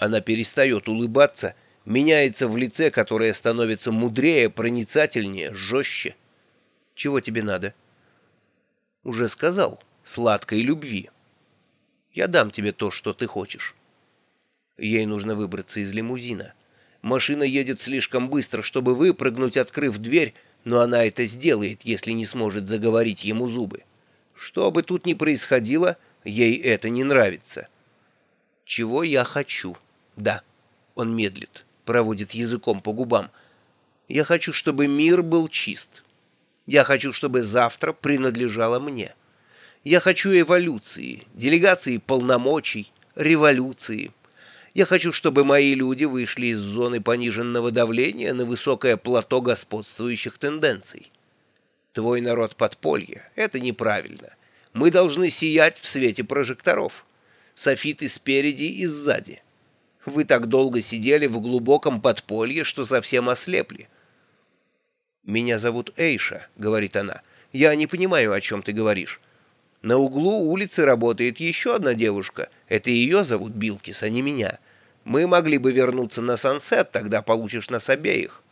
Она перестает улыбаться, меняется в лице, которое становится мудрее, проницательнее, жестче. Чего тебе надо? Уже сказал, сладкой любви. Я дам тебе то, что ты хочешь. Ей нужно выбраться из лимузина. Машина едет слишком быстро, чтобы выпрыгнуть, открыв дверь, но она это сделает, если не сможет заговорить ему зубы. Что бы тут ни происходило, ей это не нравится. Чего я хочу? Да. Он медлит, проводит языком по губам. Я хочу, чтобы мир был чист. Я хочу, чтобы завтра принадлежало мне. Я хочу эволюции, делегации полномочий, революции. Я хочу, чтобы мои люди вышли из зоны пониженного давления на высокое плато господствующих тенденций. Твой народ подполье — это неправильно. Мы должны сиять в свете прожекторов. Софиты спереди и сзади. Вы так долго сидели в глубоком подполье, что совсем ослепли. «Меня зовут Эйша», — говорит она. «Я не понимаю, о чем ты говоришь. На углу улицы работает еще одна девушка. Это ее зовут Билкис, а не меня. Мы могли бы вернуться на Сансет, тогда получишь нас обеих».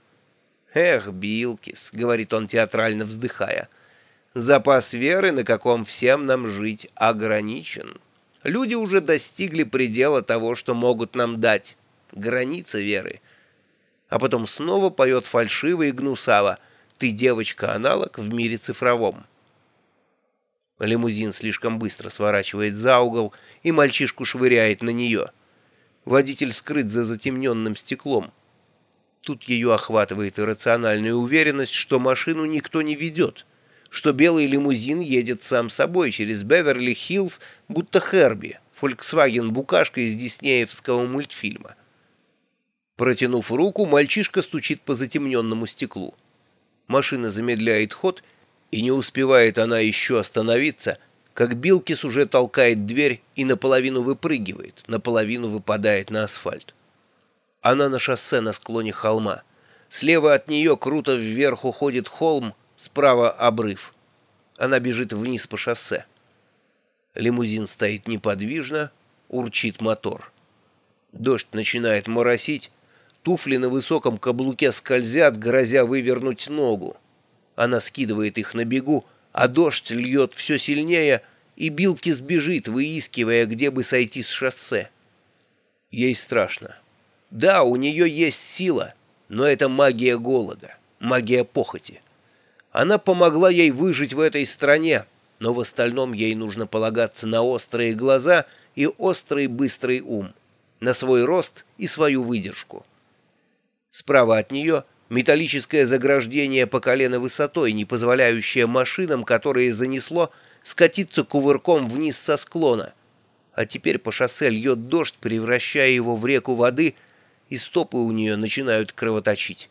«Эх, Билкис», — говорит он театрально вздыхая, — «запас веры, на каком всем нам жить, ограничен». Люди уже достигли предела того, что могут нам дать. Граница веры. А потом снова поет фальшиво и гнусаво. Ты девочка-аналог в мире цифровом. Лимузин слишком быстро сворачивает за угол, и мальчишку швыряет на нее. Водитель скрыт за затемненным стеклом. Тут ее охватывает иррациональная уверенность, что машину никто не ведет что белый лимузин едет сам собой через Беверли-Хиллз, будто Херби, Фольксваген-букашка из диснеевского мультфильма. Протянув руку, мальчишка стучит по затемненному стеклу. Машина замедляет ход, и не успевает она еще остановиться, как Билкис уже толкает дверь и наполовину выпрыгивает, наполовину выпадает на асфальт. Она на шоссе на склоне холма. Слева от нее круто вверх уходит холм, Справа обрыв. Она бежит вниз по шоссе. Лимузин стоит неподвижно, урчит мотор. Дождь начинает моросить, туфли на высоком каблуке скользят, грозя вывернуть ногу. Она скидывает их на бегу, а дождь льет все сильнее, и Билки сбежит, выискивая, где бы сойти с шоссе. Ей страшно. Да, у нее есть сила, но это магия голода, магия похоти. Она помогла ей выжить в этой стране, но в остальном ей нужно полагаться на острые глаза и острый быстрый ум, на свой рост и свою выдержку. Справа от нее металлическое заграждение по колено высотой, не позволяющее машинам, которые занесло, скатиться кувырком вниз со склона. А теперь по шоссе льет дождь, превращая его в реку воды, и стопы у нее начинают кровоточить.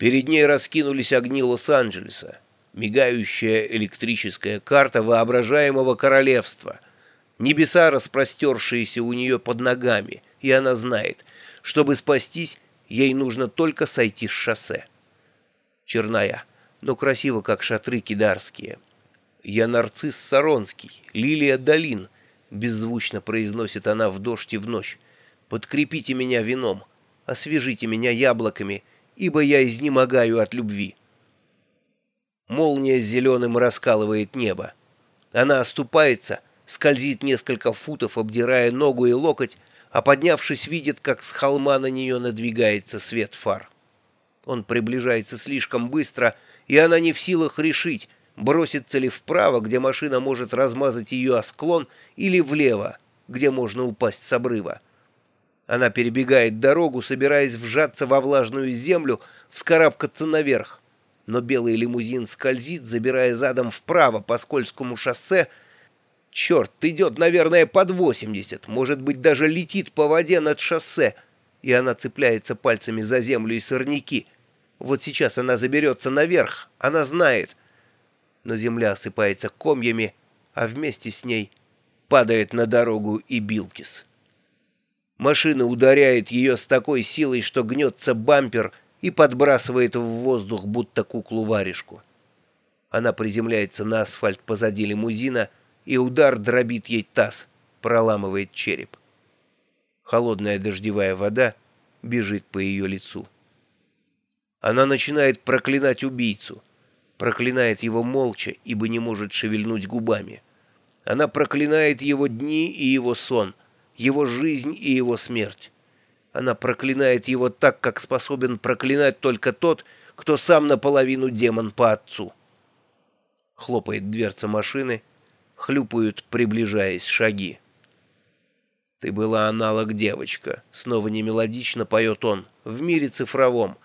Перед ней раскинулись огни Лос-Анджелеса, мигающая электрическая карта воображаемого королевства, небеса, распростершиеся у нее под ногами, и она знает, чтобы спастись, ей нужно только сойти с шоссе. Черная, но красиво, как шатры кидарские. «Я нарцисс Саронский, лилия долин», — беззвучно произносит она в дождь и в ночь. «Подкрепите меня вином, освежите меня яблоками» ибо я изнемогаю от любви. Молния зеленым раскалывает небо. Она оступается, скользит несколько футов, обдирая ногу и локоть, а поднявшись, видит, как с холма на нее надвигается свет фар. Он приближается слишком быстро, и она не в силах решить, бросится ли вправо, где машина может размазать ее о склон, или влево, где можно упасть с обрыва. Она перебегает дорогу, собираясь вжаться во влажную землю, вскарабкаться наверх. Но белый лимузин скользит, забирая задом вправо по скользкому шоссе. Черт, идет, наверное, под 80, может быть, даже летит по воде над шоссе. И она цепляется пальцами за землю и сорняки. Вот сейчас она заберется наверх, она знает. Но земля осыпается комьями, а вместе с ней падает на дорогу и Билкис. Машина ударяет ее с такой силой, что гнется бампер и подбрасывает в воздух, будто куклу-варежку. Она приземляется на асфальт позади лимузина, и удар дробит ей таз, проламывает череп. Холодная дождевая вода бежит по ее лицу. Она начинает проклинать убийцу. Проклинает его молча, ибо не может шевельнуть губами. Она проклинает его дни и его сон, его жизнь и его смерть. Она проклинает его так, как способен проклинать только тот, кто сам наполовину демон по отцу. Хлопает дверца машины, хлюпают, приближаясь шаги. «Ты была аналог девочка», — снова немелодично поет он, в мире цифровом,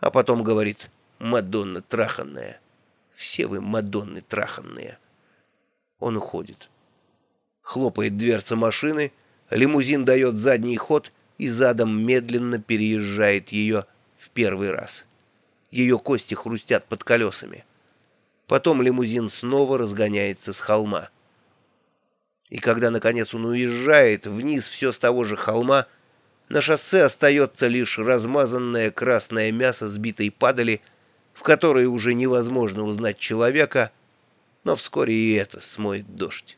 а потом говорит «Мадонна траханная». Все вы Мадонны траханные. Он уходит. Хлопает дверца машины, лимузин дает задний ход и задом медленно переезжает ее в первый раз. Ее кости хрустят под колесами. Потом лимузин снова разгоняется с холма. И когда, наконец, он уезжает вниз все с того же холма, на шоссе остается лишь размазанное красное мясо сбитой падали, в которой уже невозможно узнать человека, но вскоре и это смоет дождь.